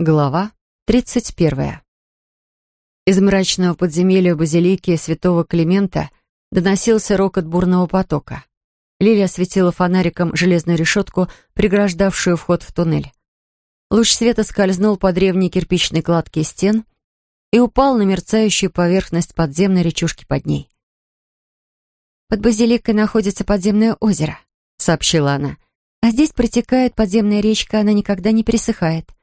Глава 31. Из мрачного подземелья базилики святого Климента доносился рокот бурного потока. Лилия осветила фонариком железную решетку, преграждавшую вход в туннель. Луч света скользнул по древней кирпичной кладке стен и упал на мерцающую поверхность подземной речушки под ней. «Под базиликой находится подземное озеро», — сообщила она. «А здесь протекает подземная речка, она никогда не пересыхает».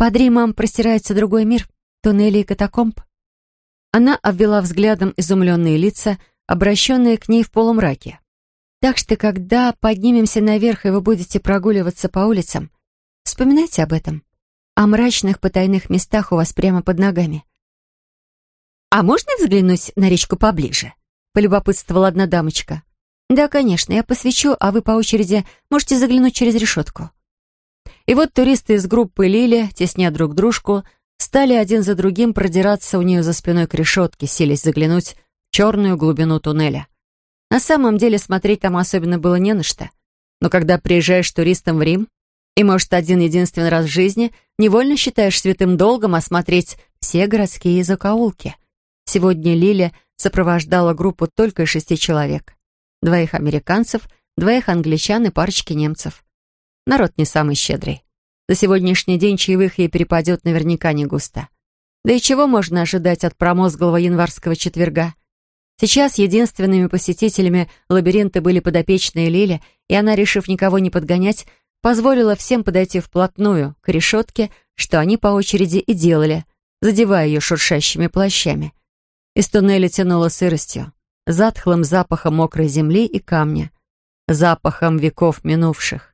Под Римом простирается другой мир, туннели и катакомб. Она обвела взглядом изумленные лица, обращенные к ней в полумраке. Так что, когда поднимемся наверх, и вы будете прогуливаться по улицам, вспоминайте об этом. О мрачных потайных местах у вас прямо под ногами. «А можно взглянуть на речку поближе?» — полюбопытствовала одна дамочка. «Да, конечно, я посвечу, а вы по очереди можете заглянуть через решетку». И вот туристы из группы Лили, тесня друг дружку, стали один за другим продираться у нее за спиной к решетке, селись заглянуть в черную глубину туннеля. На самом деле смотреть там особенно было не на что. Но когда приезжаешь туристом в Рим, и, может, один-единственный раз в жизни, невольно считаешь святым долгом осмотреть все городские закоулки. Сегодня Лили сопровождала группу только из шести человек. Двоих американцев, двоих англичан и парочки немцев. Народ не самый щедрый. За сегодняшний день чаевых ей перепадет наверняка не густо. Да и чего можно ожидать от промозглого январского четверга? Сейчас единственными посетителями лабиринта были подопечные Лили, и она, решив никого не подгонять, позволила всем подойти вплотную к решетке, что они по очереди и делали, задевая ее шуршащими плащами. Из туннеля тянуло сыростью, затхлым запахом мокрой земли и камня, запахом веков минувших.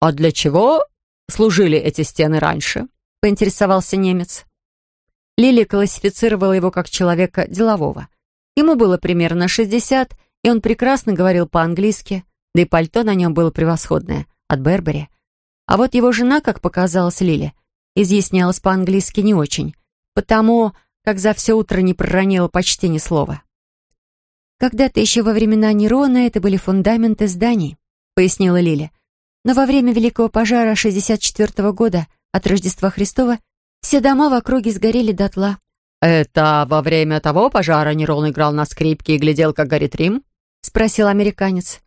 «А для чего служили эти стены раньше?» — поинтересовался немец. Лили классифицировала его как человека делового. Ему было примерно 60, и он прекрасно говорил по-английски, да и пальто на нем было превосходное, от Бербери. А вот его жена, как показалось Лили, изъяснялась по-английски не очень, потому как за все утро не проронила почти ни слова. «Когда-то еще во времена Нерона это были фундаменты зданий», — пояснила Лили. Но во время Великого пожара 64 года от Рождества Христова все дома в округе сгорели дотла. «Это во время того пожара Нерон играл на скрипке и глядел, как горит Рим?» — спросил американец.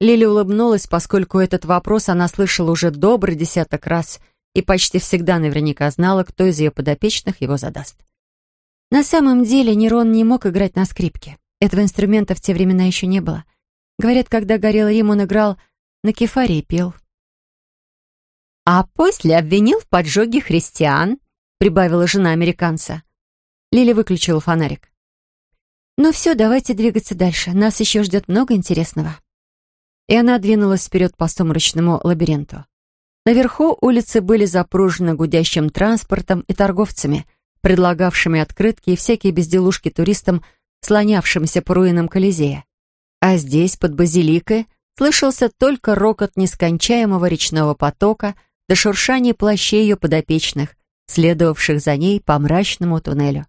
Лили улыбнулась, поскольку этот вопрос она слышала уже добрый десяток раз и почти всегда наверняка знала, кто из ее подопечных его задаст. На самом деле Нерон не мог играть на скрипке. Этого инструмента в те времена еще не было. Говорят, когда горел Рим, он играл на кефаре пел. «А после обвинил в поджоге христиан», — прибавила жена американца. Лили выключила фонарик. «Ну все, давайте двигаться дальше. Нас еще ждет много интересного». И она двинулась вперед по сумрачному лабиринту. Наверху улицы были запружены гудящим транспортом и торговцами, предлагавшими открытки и всякие безделушки туристам, слонявшимся по руинам Колизея. А здесь, под базиликой, слышался только рокот нескончаемого речного потока до шуршания плащей ее подопечных, следовавших за ней по мрачному туннелю.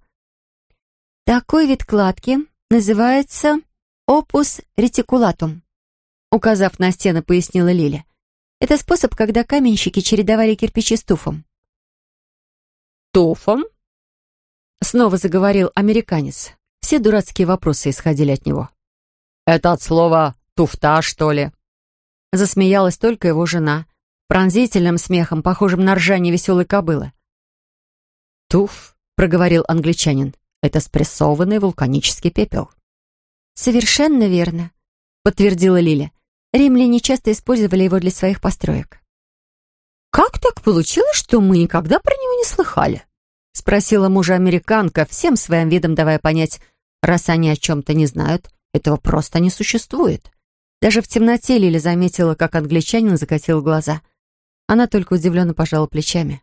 «Такой вид кладки называется опус ретикулатум», указав на стену, пояснила Лиля. «Это способ, когда каменщики чередовали кирпичи с туфом». «Туфом?» Снова заговорил американец. Все дурацкие вопросы исходили от него. «Это от слова Туфта, что ли?» Засмеялась только его жена, пронзительным смехом, похожим на ржание веселой кобылы. «Туф», — проговорил англичанин, — «это спрессованный вулканический пепел». «Совершенно верно», — подтвердила Лиля. «Римляне часто использовали его для своих построек». «Как так получилось, что мы никогда про него не слыхали?» — спросила мужа американка, всем своим видом давая понять, раз они о чем-то не знают, этого просто не существует. Даже в темноте Лили заметила, как англичанин закатил глаза. Она только удивленно пожала плечами.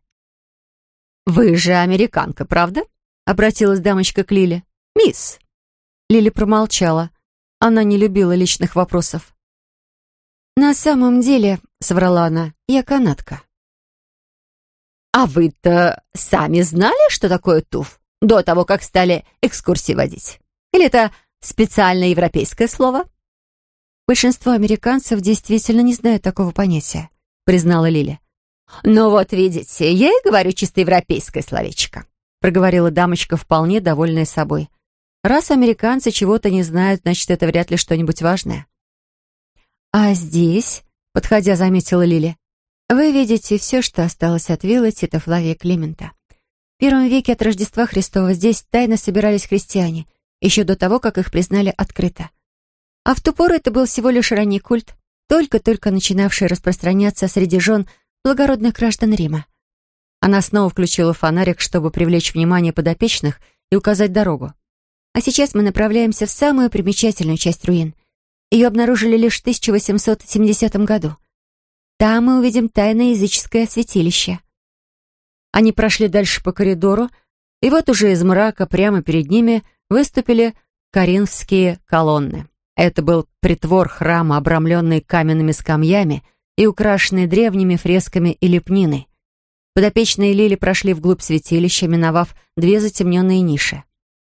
«Вы же американка, правда?» — обратилась дамочка к Лиле. «Мисс». Лили промолчала. Она не любила личных вопросов. «На самом деле», — соврала она, — «я канатка». «А вы-то сами знали, что такое туф, до того, как стали экскурсии водить? Или это специальное европейское слово?» «Большинство американцев действительно не знают такого понятия», признала Лили. «Ну вот видите, я и говорю чисто европейское словечко», проговорила дамочка, вполне довольная собой. «Раз американцы чего-то не знают, значит, это вряд ли что-нибудь важное». «А здесь?» — подходя, заметила Лили. «Вы видите все, что осталось от виллы Тита Флавия Климента. В первом веке от Рождества Христова здесь тайно собирались христиане, еще до того, как их признали открыто. А в ту пору это был всего лишь ранний культ, только-только начинавший распространяться среди жен благородных граждан Рима. Она снова включила фонарик, чтобы привлечь внимание подопечных и указать дорогу. А сейчас мы направляемся в самую примечательную часть руин. Ее обнаружили лишь в 1870 году. Там мы увидим тайное языческое святилище. Они прошли дальше по коридору, и вот уже из мрака прямо перед ними выступили коринфские колонны. Это был притвор храма, обрамленный каменными скамьями и украшенный древними фресками и лепниной. Подопечные Лили прошли вглубь святилища, миновав две затемненные ниши.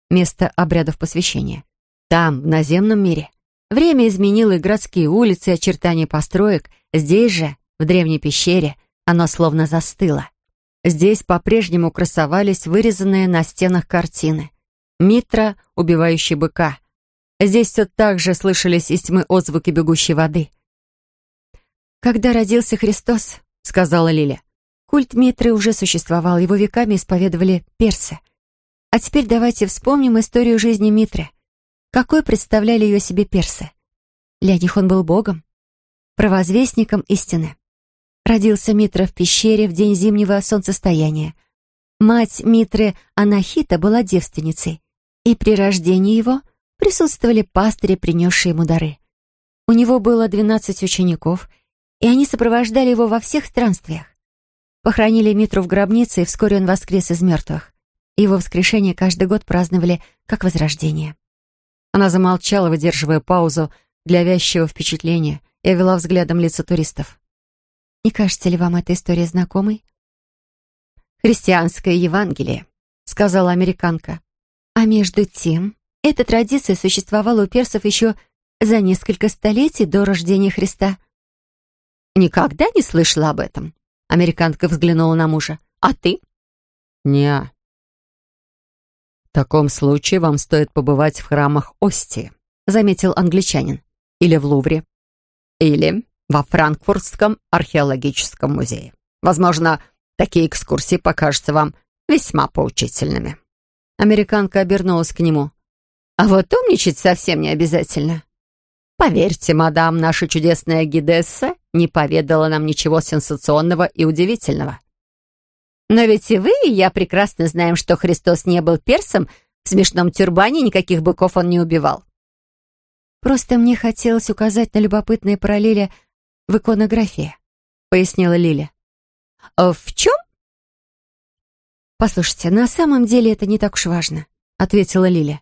Место обрядов посвящения. Там, в наземном мире, время изменило и городские улицы, и очертания построек. Здесь же, в древней пещере, оно словно застыло. Здесь по-прежнему красовались вырезанные на стенах картины. Митра, убивающий быка. Здесь все так же слышались из тьмы отзвуки бегущей воды. «Когда родился Христос», — сказала Лиля, Культ Митры уже существовал, его веками исповедовали персы. А теперь давайте вспомним историю жизни Митры. Какой представляли ее себе персы? Для них он был богом, провозвестником истины. Родился Митра в пещере в день зимнего солнцестояния. Мать Митры Анахита была девственницей, и при рождении его присутствовали пастыри, принесшие ему дары. У него было двенадцать учеников, и они сопровождали его во всех странствиях. Похоронили Митру в гробнице, и вскоре он воскрес из мертвых. Его воскрешение каждый год праздновали как возрождение. Она замолчала, выдерживая паузу для вязчего впечатления, и овела взглядом лица туристов. «Не кажется ли вам эта история знакомой?» «Христианское Евангелие», — сказала американка. А между тем, эта традиция существовала у персов еще за несколько столетий до рождения Христа. «Никогда не слышала об этом», Американка взглянула на мужа. «А ты?» «Не-а». «В таком случае вам стоит побывать в храмах Ости», заметил англичанин. «Или в Лувре. Или во Франкфуртском археологическом музее. Возможно, такие экскурсии покажутся вам весьма поучительными». Американка обернулась к нему. «А вот умничать совсем не обязательно. Поверьте, мадам, наша чудесная гидесса не поведала нам ничего сенсационного и удивительного. Но ведь и вы, и я прекрасно знаем, что Христос не был персом, в смешном тюрбане никаких быков он не убивал. Просто мне хотелось указать на любопытные параллели в иконографии, пояснила Лиля. «А «В чем?» «Послушайте, на самом деле это не так уж важно», — ответила Лиля,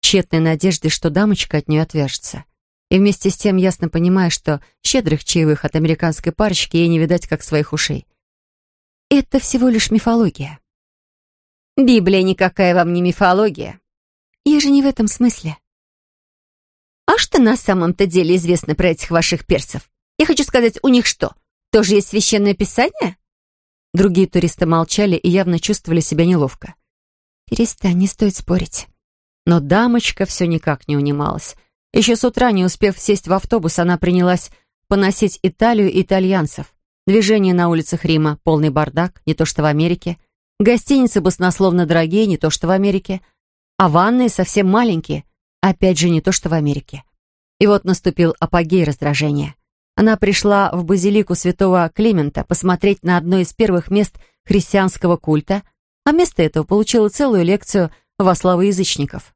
тщетной надеждой, что дамочка от нее отвяжется и вместе с тем ясно понимая, что щедрых чаевых от американской парочки ей не видать как своих ушей. Это всего лишь мифология. Библия никакая вам не мифология. Я же не в этом смысле. А что на самом-то деле известно про этих ваших перцев? Я хочу сказать, у них что, тоже есть священное писание? Другие туристы молчали и явно чувствовали себя неловко. «Перестань, не стоит спорить». Но дамочка все никак не унималась. Еще с утра, не успев сесть в автобус, она принялась поносить Италию и итальянцев. Движение на улицах Рима, полный бардак, не то что в Америке. Гостиницы баснословно дорогие, не то что в Америке. А ванные совсем маленькие, опять же не то что в Америке. И вот наступил апогей раздражения. Она пришла в базилику святого Климента посмотреть на одно из первых мест христианского культа, а вместо этого получила целую лекцию во славу язычников.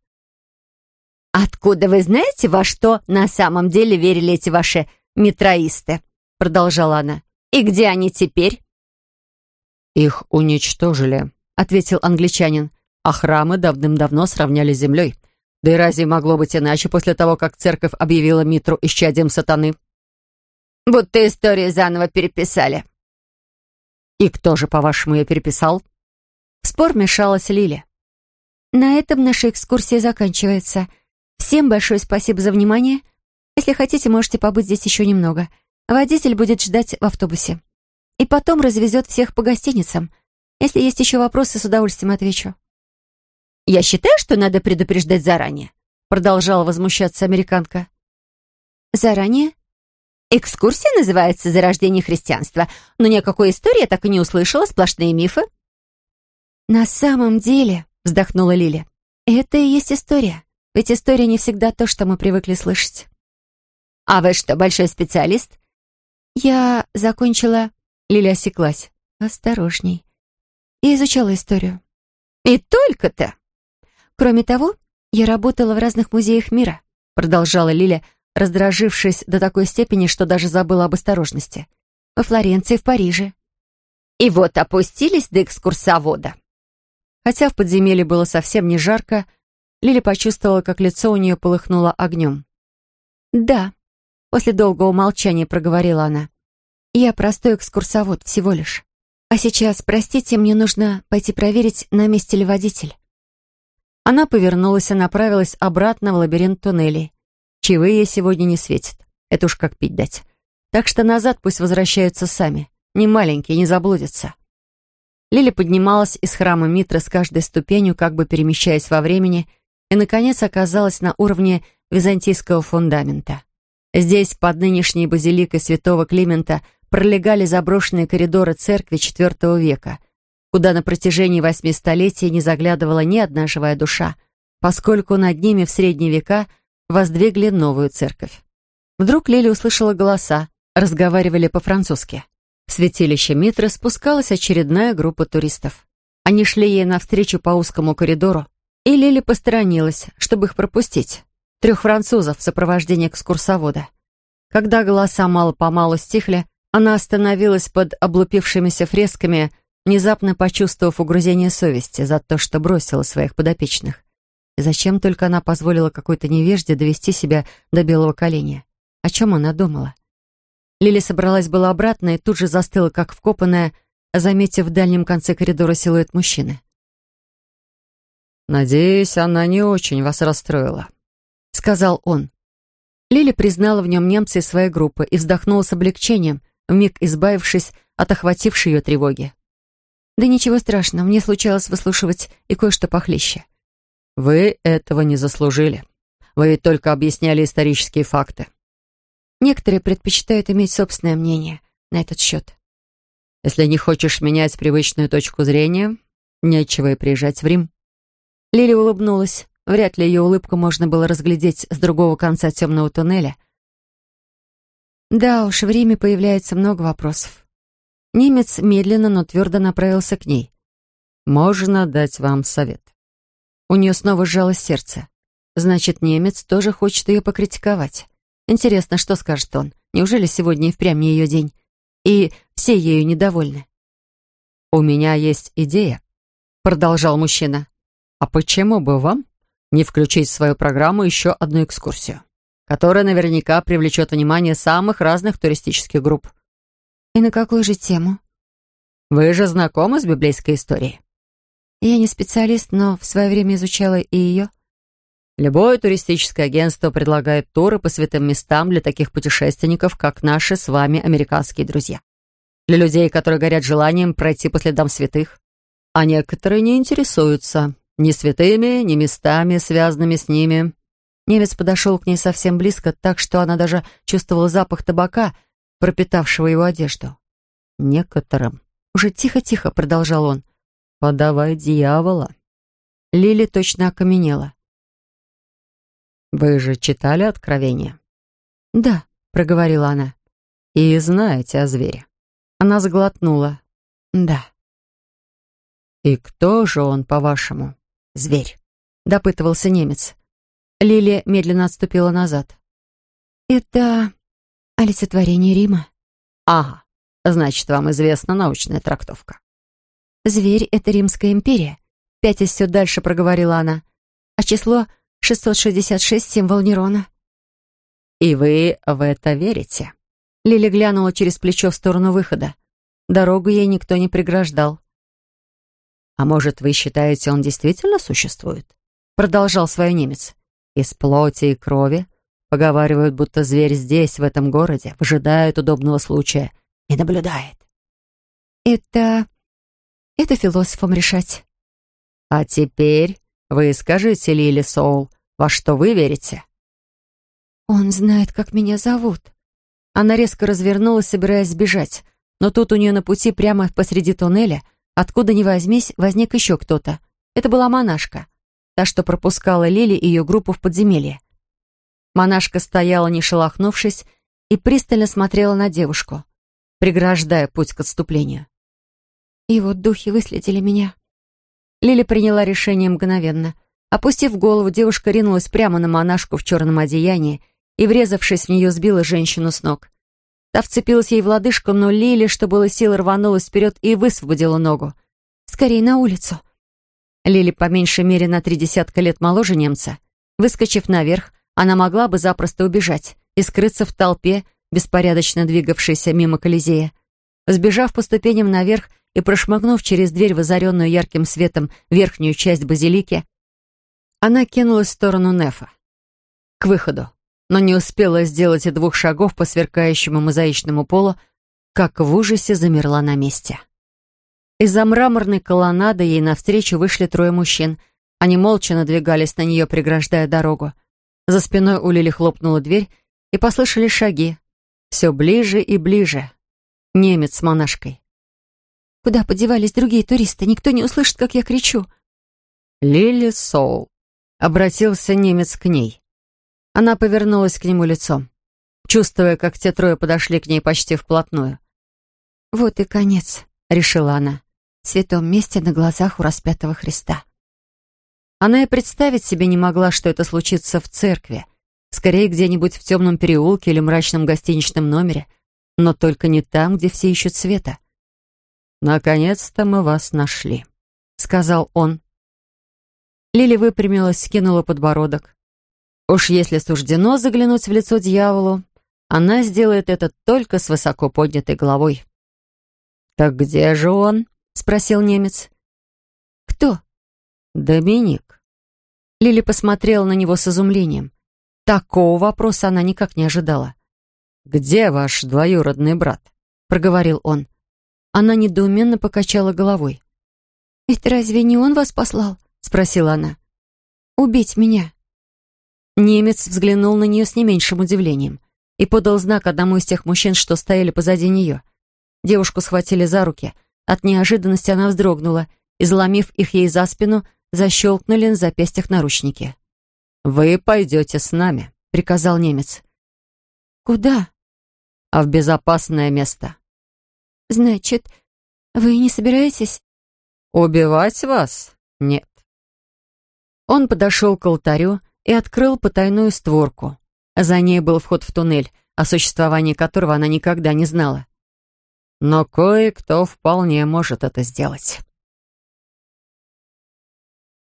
«Откуда вы знаете, во что на самом деле верили эти ваши метроисты?» Продолжала она. «И где они теперь?» «Их уничтожили», — ответил англичанин. «А храмы давным-давно сравняли с землей. Да и разве могло быть иначе после того, как церковь объявила Митру исчадием сатаны?» «Будто историю заново переписали». «И кто же, по-вашему, ее переписал?» В спор мешалась Лиля. «На этом наша экскурсия заканчивается», — Всем большое спасибо за внимание. Если хотите, можете побыть здесь еще немного. Водитель будет ждать в автобусе. И потом развезет всех по гостиницам. Если есть еще вопросы, с удовольствием отвечу. «Я считаю, что надо предупреждать заранее», продолжала возмущаться американка. «Заранее?» «Экскурсия называется «Зарождение христианства», но никакой истории я так и не услышала, сплошные мифы». «На самом деле», — вздохнула Лиля, — «это и есть история. Ведь история не всегда то, что мы привыкли слышать». «А вы что, большой специалист?» «Я закончила...» Лиля осеклась. «Осторожней». И изучала историю. «И только-то!» «Кроме того, я работала в разных музеях мира», продолжала Лиля, раздражившись до такой степени, что даже забыла об осторожности. «Во Флоренции, в Париже». «И вот опустились до экскурсовода». Хотя в подземелье было совсем не жарко, Лиля почувствовала, как лицо у нее полыхнуло огнем. «Да», — после долгого молчания проговорила она. «Я простой экскурсовод всего лишь. А сейчас, простите, мне нужно пойти проверить, на месте ли водитель». Она повернулась и направилась обратно в лабиринт туннелей. Чаевые сегодня не светят. Это уж как пить дать. Так что назад пусть возвращаются сами. Не маленькие, не заблудятся. Лили поднималась из храма Митра с каждой ступенью, как бы перемещаясь во времени, и, наконец, оказалась на уровне византийского фундамента. Здесь, под нынешней базиликой святого Климента, пролегали заброшенные коридоры церкви IV века, куда на протяжении восьми столетий не заглядывала ни одна живая душа, поскольку над ними в средние века воздвигли новую церковь. Вдруг Лили услышала голоса, разговаривали по-французски. В святилище Митра спускалась очередная группа туристов. Они шли ей навстречу по узкому коридору, и Лили посторонилась, чтобы их пропустить. Трех французов в сопровождении экскурсовода. Когда голоса мало-помалу стихли, она остановилась под облупившимися фресками внезапно почувствовав угрызение совести за то, что бросила своих подопечных. И зачем только она позволила какой-то невежде довести себя до белого коленя? О чем она думала? Лили собралась была обратно и тут же застыла, как вкопанная, заметив в дальнем конце коридора силуэт мужчины. «Надеюсь, она не очень вас расстроила», — сказал он. Лили признала в нем немца из своей группы и вздохнула с облегчением, вмиг избавившись от охватившей ее тревоги. Да ничего страшного, мне случалось выслушивать и кое-что похлеще. Вы этого не заслужили. Вы ведь только объясняли исторические факты. Некоторые предпочитают иметь собственное мнение на этот счет. Если не хочешь менять привычную точку зрения, нечего и приезжать в Рим. Лили улыбнулась. Вряд ли ее улыбку можно было разглядеть с другого конца темного туннеля. Да уж, в Риме появляется много вопросов. Немец медленно, но твердо направился к ней. «Можно дать вам совет». У нее снова сжалось сердце. Значит, немец тоже хочет ее покритиковать. Интересно, что скажет он? Неужели сегодня и впрямь не ее день? И все ею недовольны? «У меня есть идея», — продолжал мужчина. «А почему бы вам не включить в свою программу еще одну экскурсию, которая наверняка привлечет внимание самых разных туристических групп?» «И на какую же тему?» «Вы же знакомы с библейской историей?» «Я не специалист, но в свое время изучала и ее». Любое туристическое агентство предлагает туры по святым местам для таких путешественников, как наши с вами американские друзья. Для людей, которые горят желанием пройти по следам святых. А некоторые не интересуются ни святыми, ни местами, связанными с ними. Немец подошел к ней совсем близко, так что она даже чувствовала запах табака, пропитавшего его одежду. Некоторым. Уже тихо-тихо продолжал он. Подавай дьявола. Лили точно окаменела. Вы же читали Откровение? Да, проговорила она. И знаете о звере. Она заглотнула. Да. «И кто же он, по-вашему?» «Зверь», — допытывался немец. Лили медленно отступила назад. «Это Олицетворение Рима. Ага, значит, вам известна научная трактовка. Зверь — это Римская империя. Пятясь все дальше проговорила она. А число 666 — символ Нерона. И вы в это верите? Лили глянула через плечо в сторону выхода. Дорогу ей никто не преграждал. «А может, вы считаете, он действительно существует?» Продолжал свой немец. «Из плоти и крови, Поговаривают, будто зверь здесь, в этом городе, выжидает удобного случая и наблюдает. Это... это философам решать. А теперь вы скажите, Лили Соул, во что вы верите? Он знает, как меня зовут. Она резко развернулась, собираясь сбежать, но тут у нее на пути прямо посреди туннеля, откуда ни возьмись, возник еще кто-то. Это была монашка, та, что пропускала Лили и ее группу в подземелье. Монашка стояла, не шелохнувшись, и пристально смотрела на девушку, преграждая путь к отступлению. И вот духи выследили меня. Лили приняла решение мгновенно. Опустив голову, девушка ринулась прямо на монашку в черном одеянии и, врезавшись в нее, сбила женщину с ног. Та вцепилась ей в лодыжку, но Лили, что было сил, рванулась вперед и высвободила ногу. «Скорей на улицу!» Лили по меньшей мере на три десятка лет моложе немца. Выскочив наверх, она могла бы запросто убежать и скрыться в толпе, беспорядочно двигавшейся мимо Колизея. Сбежав по ступеням наверх и прошмыгнув через дверь в озаренную ярким светом верхнюю часть базилики, она кинулась в сторону Нефа. К выходу но не успела сделать и двух шагов по сверкающему мозаичному полу, как в ужасе замерла на месте. Из-за мраморной колоннады ей навстречу вышли трое мужчин. Они молча надвигались на нее, преграждая дорогу. За спиной у Лили хлопнула дверь, и послышались шаги. Все ближе и ближе. Немец с монашкой. «Куда подевались другие туристы? Никто не услышит, как я кричу». «Лили Соул», — обратился немец к ней. Она повернулась к нему лицом, чувствуя, как те трое подошли к ней почти вплотную. «Вот и конец», — решила она, в святом месте на глазах у распятого Христа. Она и представить себе не могла, что это случится в церкви, скорее где-нибудь в темном переулке или мрачном гостиничном номере, но только не там, где все ищут света. «Наконец-то мы вас нашли», — сказал он. Лили выпрямилась, скинула подбородок. Уж если суждено заглянуть в лицо дьяволу, она сделает это только с высоко поднятой головой. «Так где же он?» — спросил немец. «Кто?» «Доминик». Лили посмотрела на него с изумлением. Такого вопроса она никак не ожидала. «Где ваш двоюродный брат?» — проговорил он. Она недоуменно покачала головой. «Ведь разве не он вас послал?» — спросила она. «Убить меня». Немец взглянул на нее с не меньшим удивлением и подал знак одному из тех мужчин, что стояли позади нее. Девушку схватили за руки. От неожиданности она вздрогнула и, заломив их ей за спину, защелкнули на запястьях наручники. «Вы пойдете с нами», — приказал немец. «Куда?» «А в безопасное место». «Значит, вы не собираетесь?» «Убивать вас? Нет». Он подошел к алтарю и открыл потайную створку. За ней был вход в туннель, о существовании которого она никогда не знала. Но кое-кто вполне может это сделать.